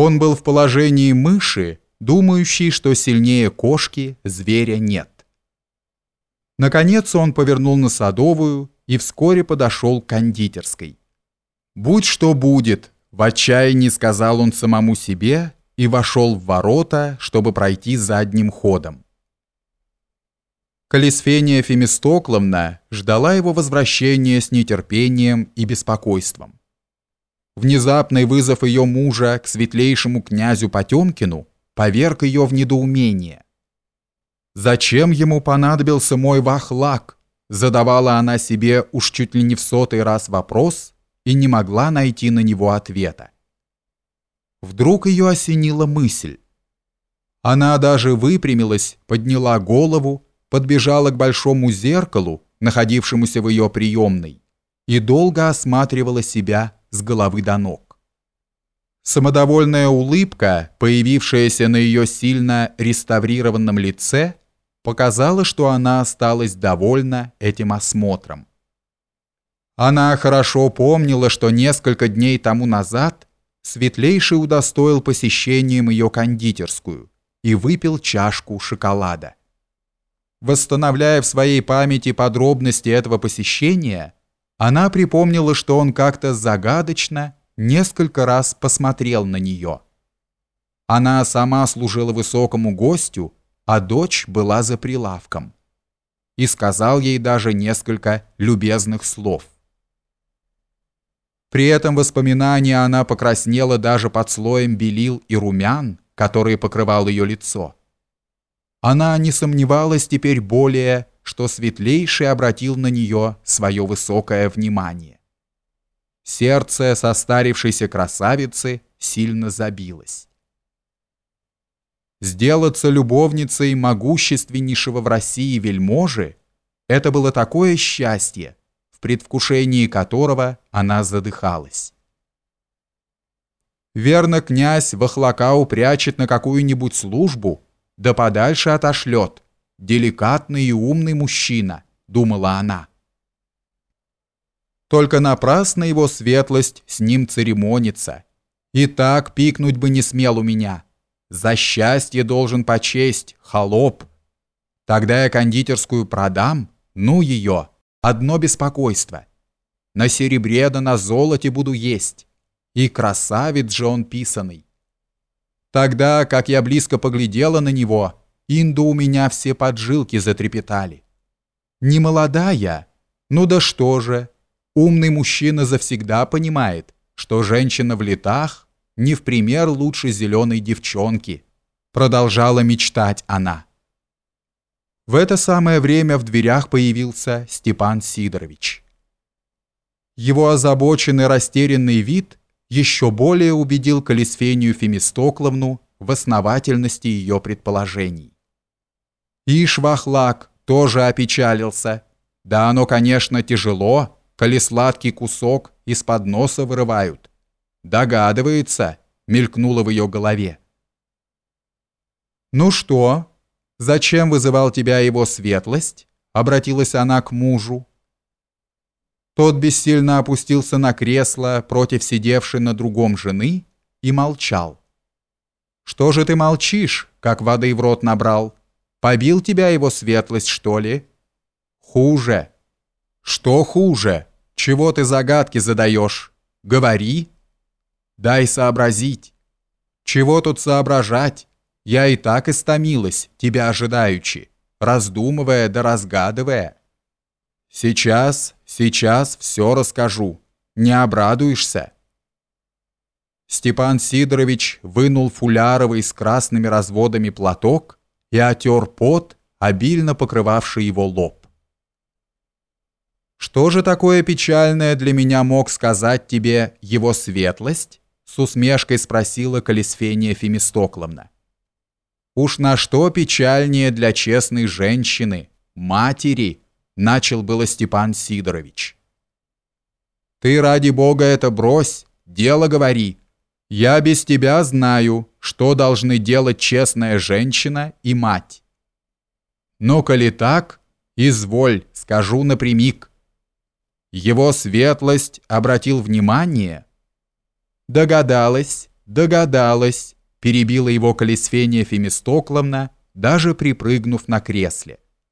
Он был в положении мыши, думающей, что сильнее кошки зверя нет. Наконец он повернул на Садовую и вскоре подошел к кондитерской. «Будь что будет», — в отчаянии сказал он самому себе и вошел в ворота, чтобы пройти задним ходом. Колесфения Фемистокловна ждала его возвращения с нетерпением и беспокойством. Внезапный вызов ее мужа к светлейшему князю Потемкину поверг ее в недоумение. «Зачем ему понадобился мой вахлак?» задавала она себе уж чуть ли не в сотый раз вопрос и не могла найти на него ответа. Вдруг ее осенила мысль. Она даже выпрямилась, подняла голову, подбежала к большому зеркалу, находившемуся в ее приемной, и долго осматривала себя с головы до ног. Самодовольная улыбка, появившаяся на ее сильно реставрированном лице, показала, что она осталась довольна этим осмотром. Она хорошо помнила, что несколько дней тому назад Светлейший удостоил посещением ее кондитерскую и выпил чашку шоколада. Восстановляя в своей памяти подробности этого посещения, она припомнила, что он как-то загадочно несколько раз посмотрел на нее. Она сама служила высокому гостю, а дочь была за прилавком. И сказал ей даже несколько любезных слов. При этом воспоминании она покраснела даже под слоем белил и румян, которые покрывал ее лицо. Она не сомневалась теперь более, что Светлейший обратил на нее свое высокое внимание. Сердце состарившейся красавицы сильно забилось. Сделаться любовницей могущественнейшего в России вельможи – это было такое счастье, в предвкушении которого она задыхалась. Верно, князь Вахлака упрячет на какую-нибудь службу, да подальше отошлет – деликатный и умный мужчина, думала она. Только напрасно его светлость с ним церемонится. И так пикнуть бы не смел у меня. За счастье должен почесть, холоп. Тогда я кондитерскую продам, ну ее, одно беспокойство. На серебре да на золоте буду есть. И красавец же он писанный. Тогда, как я близко поглядела на него, Инду у меня все поджилки затрепетали. Не молодая, ну да что же, умный мужчина завсегда понимает, что женщина в летах не в пример лучше зеленой девчонки, продолжала мечтать она. В это самое время в дверях появился Степан Сидорович. Его озабоченный растерянный вид еще более убедил Калисфению Фемистокловну в основательности ее предположений. И Швахлак тоже опечалился. Да оно, конечно, тяжело, коли сладкий кусок из-под носа вырывают. Догадывается, мелькнуло в ее голове. «Ну что, зачем вызывал тебя его светлость?» Обратилась она к мужу. Тот бессильно опустился на кресло против сидевшей на другом жены и молчал. «Что же ты молчишь, как воды в рот набрал?» Побил тебя его светлость, что ли? Хуже. Что хуже? Чего ты загадки задаешь? Говори. Дай сообразить. Чего тут соображать? Я и так истомилась, тебя ожидаючи, раздумывая да разгадывая. Сейчас, сейчас все расскажу. Не обрадуешься. Степан Сидорович вынул фуляровый с красными разводами платок и отер пот, обильно покрывавший его лоб. «Что же такое печальное для меня мог сказать тебе его светлость?» с усмешкой спросила Калисфения Фемистокловна. «Уж на что печальнее для честной женщины, матери?» начал было Степан Сидорович. «Ты ради бога это брось, дело говори. Я без тебя знаю, что должны делать честная женщина и мать. Но коли так, изволь, скажу напрямик. Его светлость обратил внимание. Догадалась, Догадалась, перебила его Колесфения Фемистокловна, даже припрыгнув на кресле.